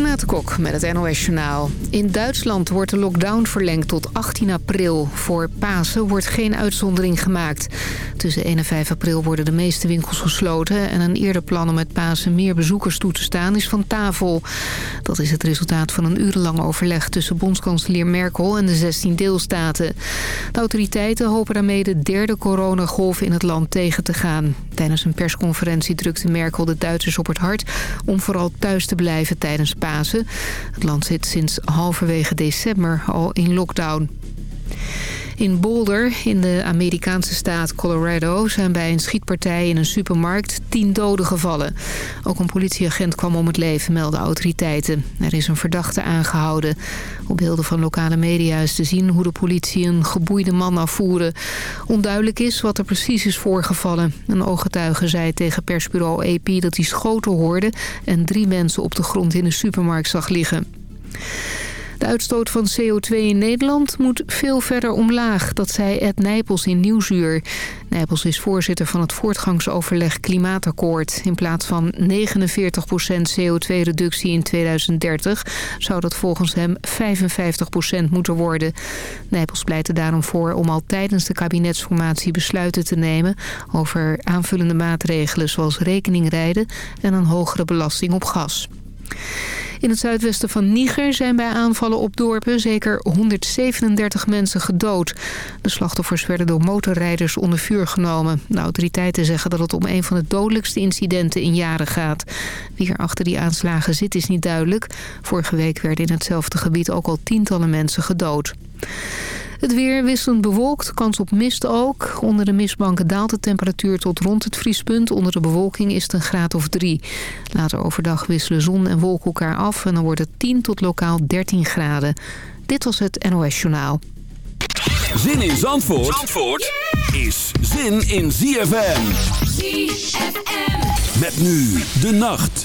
Renate Kok met het NOS Journaal. In Duitsland wordt de lockdown verlengd tot 18 april. Voor Pasen wordt geen uitzondering gemaakt. Tussen 1 en 5 april worden de meeste winkels gesloten... en een eerder plan om met Pasen meer bezoekers toe te staan is van tafel. Dat is het resultaat van een urenlang overleg... tussen bondskanselier Merkel en de 16 deelstaten. De autoriteiten hopen daarmee de derde coronagolf in het land tegen te gaan. Tijdens een persconferentie drukte Merkel de Duitsers op het hart... om vooral thuis te blijven tijdens Pasen. Het land zit sinds halverwege december al in lockdown. In Boulder, in de Amerikaanse staat Colorado... zijn bij een schietpartij in een supermarkt tien doden gevallen. Ook een politieagent kwam om het leven, melden autoriteiten. Er is een verdachte aangehouden. Op beelden van lokale media is te zien hoe de politie een geboeide man afvoeren. Onduidelijk is wat er precies is voorgevallen. Een ooggetuige zei tegen persbureau AP dat hij schoten hoorde... en drie mensen op de grond in de supermarkt zag liggen. De uitstoot van CO2 in Nederland moet veel verder omlaag. Dat zei Ed Nijpels in Nieuwsuur. Nijpels is voorzitter van het voortgangsoverleg Klimaatakkoord. In plaats van 49% CO2-reductie in 2030... zou dat volgens hem 55% moeten worden. Nijpels pleitte daarom voor om al tijdens de kabinetsformatie besluiten te nemen... over aanvullende maatregelen zoals rekeningrijden en een hogere belasting op gas. In het zuidwesten van Niger zijn bij aanvallen op dorpen zeker 137 mensen gedood. De slachtoffers werden door motorrijders onder vuur genomen. De autoriteiten zeggen dat het om een van de dodelijkste incidenten in jaren gaat. Wie er achter die aanslagen zit is niet duidelijk. Vorige week werden in hetzelfde gebied ook al tientallen mensen gedood. Het weer wisselend bewolkt, kans op mist ook. Onder de mistbanken daalt de temperatuur tot rond het vriespunt. Onder de bewolking is het een graad of drie. Later overdag wisselen zon en wolken elkaar af... en dan wordt het 10 tot lokaal 13 graden. Dit was het NOS Journaal. Zin in Zandvoort, Zandvoort is zin in ZFM. ZFM. Met nu de nacht.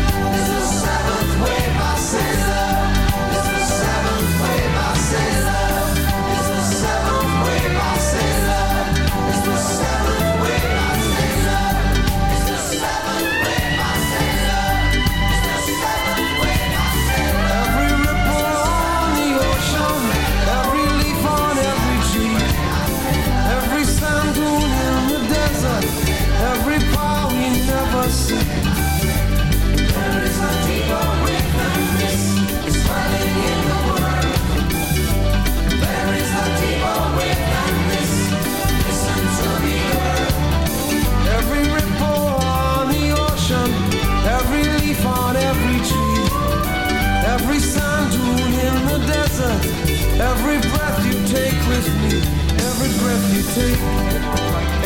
you take,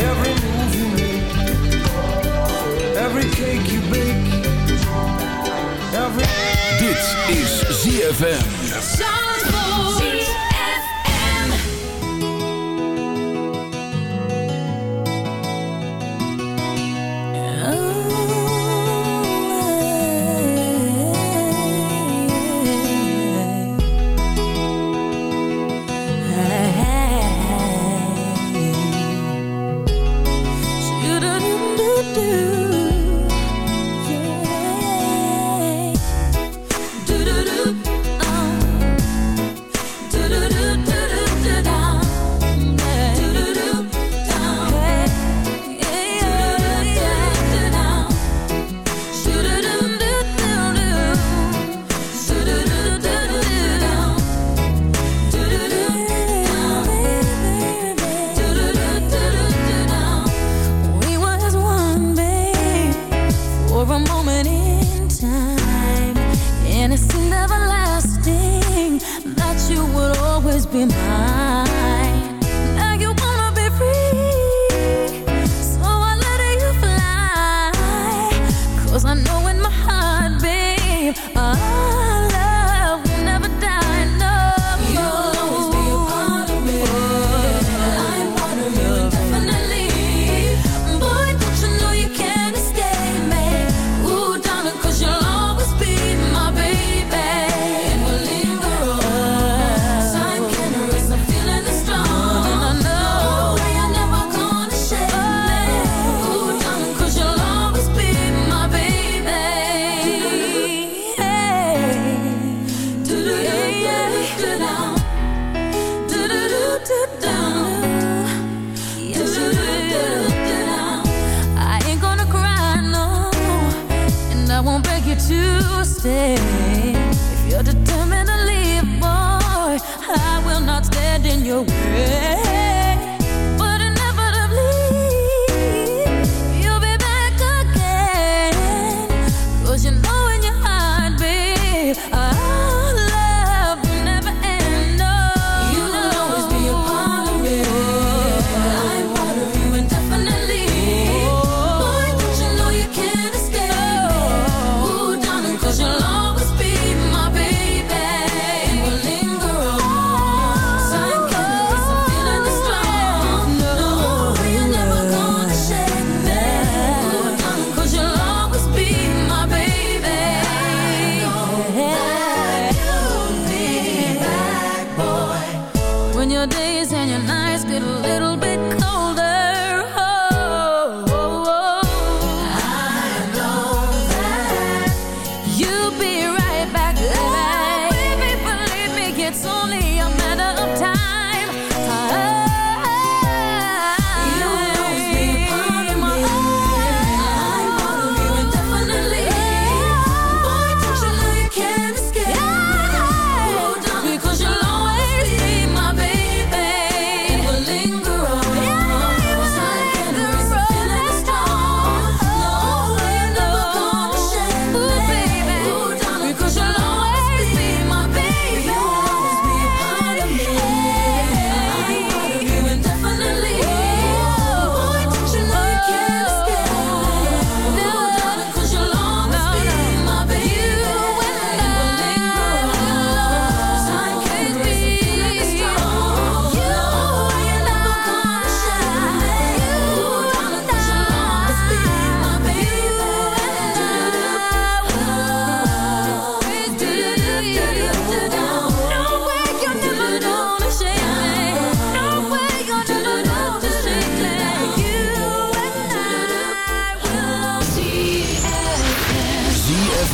every move you make, every cake you bake, every... Dit is ZFM.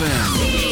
Yeah.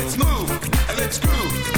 let's move and let's groove.